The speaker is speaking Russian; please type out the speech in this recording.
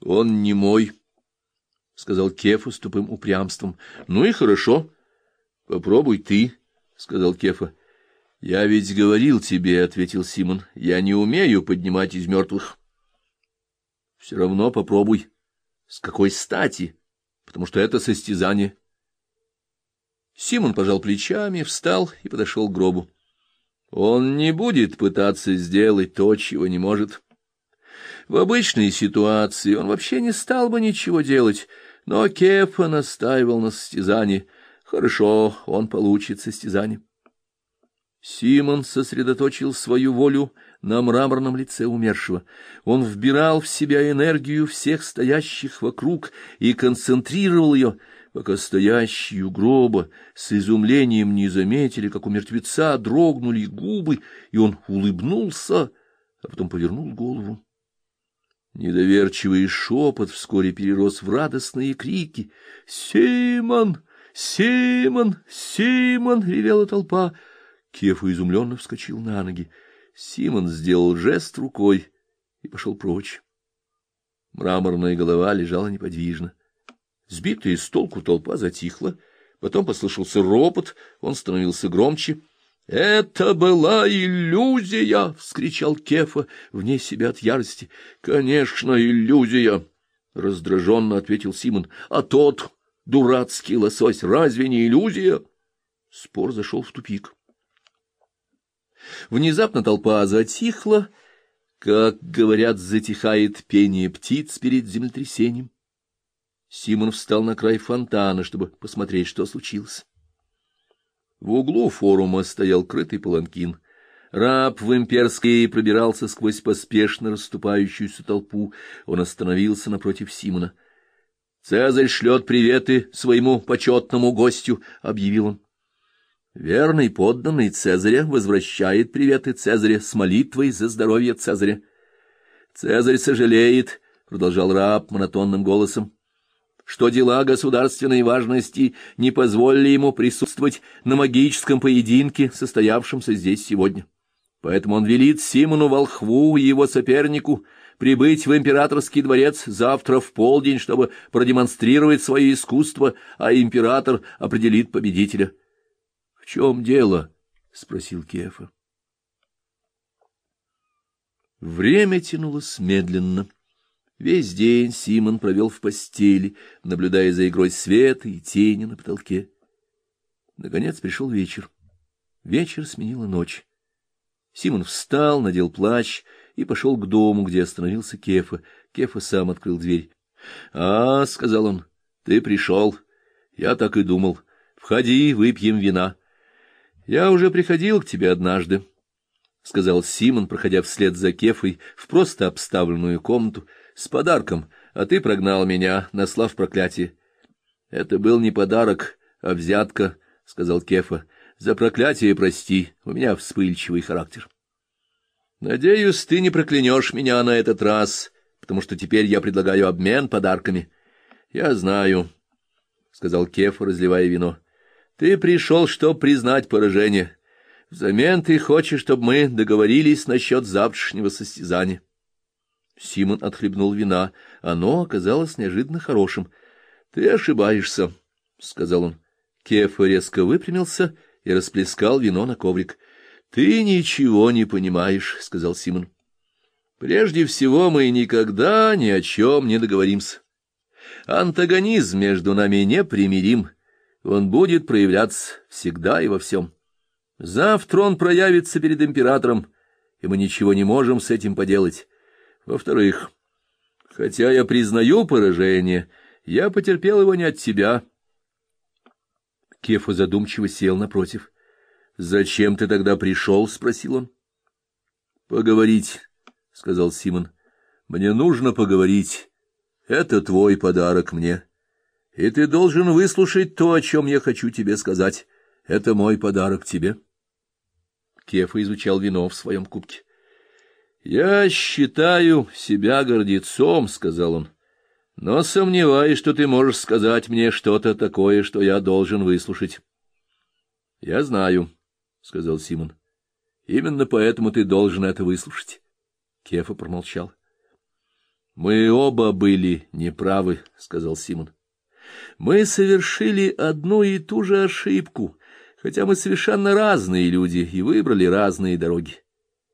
— Он не мой, — сказал Кефа с тупым упрямством. — Ну и хорошо. Попробуй ты, — сказал Кефа. — Я ведь говорил тебе, — ответил Симон, — я не умею поднимать из мертвых. — Все равно попробуй. С какой стати? Потому что это состязание. Симон пожал плечами, встал и подошел к гробу. Он не будет пытаться сделать то, чего не может. В обычной ситуации он вообще не стал бы ничего делать, но Кефа настаивал на состязании. Хорошо, он получит состязание. Симон сосредоточил свою волю на мраморном лице умершего. Он вбирал в себя энергию всех стоящих вокруг и концентрировал ее, пока стоящие у гроба с изумлением не заметили, как у мертвеца дрогнули губы, и он улыбнулся, а потом повернул голову. Недоверчивый шепот вскоре перерос в радостные крики. «Симон! Симон! Симон!» — ревела толпа. Кефа изумленно вскочил на ноги. Симон сделал жест рукой и пошел прочь. Мраморная голова лежала неподвижно. Сбитая с толку толпа затихла, потом послышался ропот, он становился громче. «Это была иллюзия!» — вскричал Кефа вне себя от ярости. «Конечно, иллюзия!» — раздраженно ответил Симон. «А тот дурацкий лосось разве не иллюзия?» Спор зашел в тупик. Внезапно толпа затихла, как, говорят, затихает пение птиц перед землетрясением. Симон встал на край фонтана, чтобы посмотреть, что случилось. В углу форума стоял крытый паланкин. Раб в имперской пробирался сквозь поспешно расступающуюся толпу. Он остановился напротив Симона. — Цезарь шлет приветы своему почетному гостю, — объявил он. Верный подданный Цезаря возвращает приветы Цезаря с молитвой за здоровье Цезаря. Цезарь сожалеет, — продолжал раб монотонным голосом, что дела государственной важности не позволили ему присутствовать на магическом поединке, состоявшемся здесь сегодня. Поэтому он велит Симону Волхву и его сопернику прибыть в императорский дворец завтра в полдень, чтобы продемонстрировать свое искусство, а император определит победителя. — В чем дело? — спросил Кефа. Время тянулось медленно. Весь день Симон провел в постели, наблюдая за игрой света и тени на потолке. Наконец пришел вечер. Вечер сменила ночь. Симон встал, надел плащ и пошел к дому, где остановился Кефа. Кефа сам открыл дверь. — А, — сказал он, — ты пришел. Я так и думал. Входи, выпьем вина. — Я уже приходил к тебе однажды, — сказал Симон, проходя вслед за Кефой в просто обставленную комнату, — с подарком, а ты прогнал меня, наслав проклятие. — Это был не подарок, а взятка, — сказал Кефа. — За проклятие прости, у меня вспыльчивый характер. — Надеюсь, ты не проклянешь меня на этот раз, потому что теперь я предлагаю обмен подарками. — Я знаю, — сказал Кефа, разливая вино. — Ты пришел, чтобы признать поражение. Взамен ты хочешь, чтобы мы договорились насчет завтрашнего состязания. Симон отхлебнул вина. Оно оказалось неожиданно хорошим. — Ты ошибаешься, — сказал он. Кефа резко выпрямился и расплескал вино на коврик. — Ты ничего не понимаешь, — сказал Симон. — Прежде всего мы никогда ни о чем не договоримся. Антагонизм между нами непримирим. Он будет проявляться всегда и во всем. Завтра он проявится перед императором, и мы ничего не можем с этим поделать. Во-вторых, хотя я признаю поражение, я потерпел его не от тебя. Кефа задумчиво сел напротив. — Зачем ты тогда пришел? — спросил он. — Поговорить, — сказал Симон. — Мне нужно поговорить. Это твой подарок мне. И ты должен выслушать то, о чем я хочу тебе сказать. Это мой подарок тебе. Кефа изучал вино в своем кубке. — Я считаю себя гордецом, — сказал он, — но сомневаюсь, что ты можешь сказать мне что-то такое, что я должен выслушать. — Я знаю, — сказал Симон. — Именно поэтому ты должен это выслушать. Кефа промолчал. Мы оба были неправы, сказал Симон. Мы совершили одну и ту же ошибку, хотя мы совершенно разные люди и выбрали разные дороги.